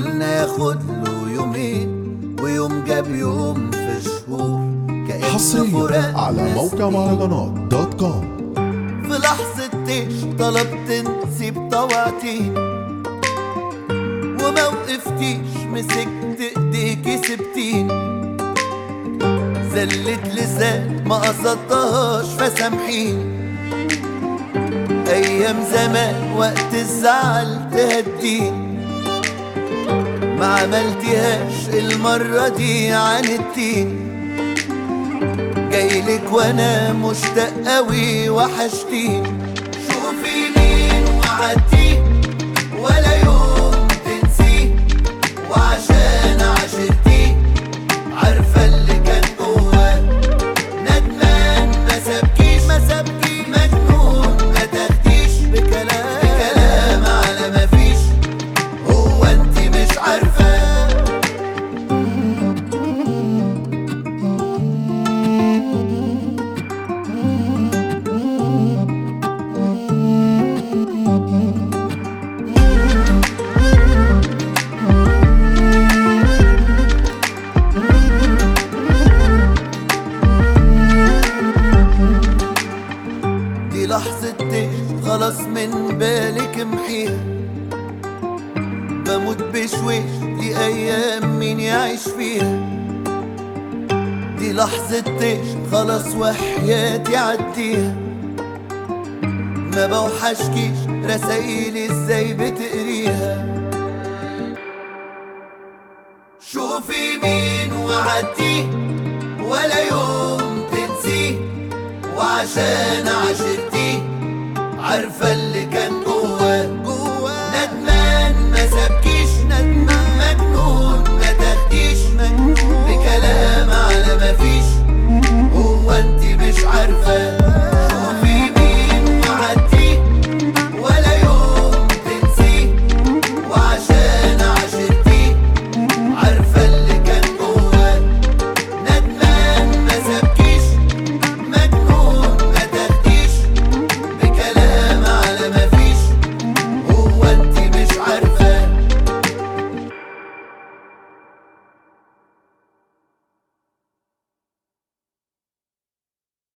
ياخد له يومين ويوم جاب يوم في شهور كأنه حصريا على موقع. مهرجانات دوت كوم. في لحظة تيش طلبت نسيب طوعتين وما وقفتيش مسكت إيديكي سبتين؟ زلت لسان ما قصدتهاش فسامحيني أيام زمان وقت الزعل تهديني. ما عملتيهاش المرة دي عاندتيني جايلك وأنا مشتاق قوي وحشتيني شوفي مين خلاص من بالك محيها بموت بشويش دي أيام مين يعيش فيها. دي لحظة تهت خلاص وحياتي عديها. ما بوحشكيش رسايلي إزاي بتقريها. شوفي مين وعديه ولا يوم تنسيه. وعشان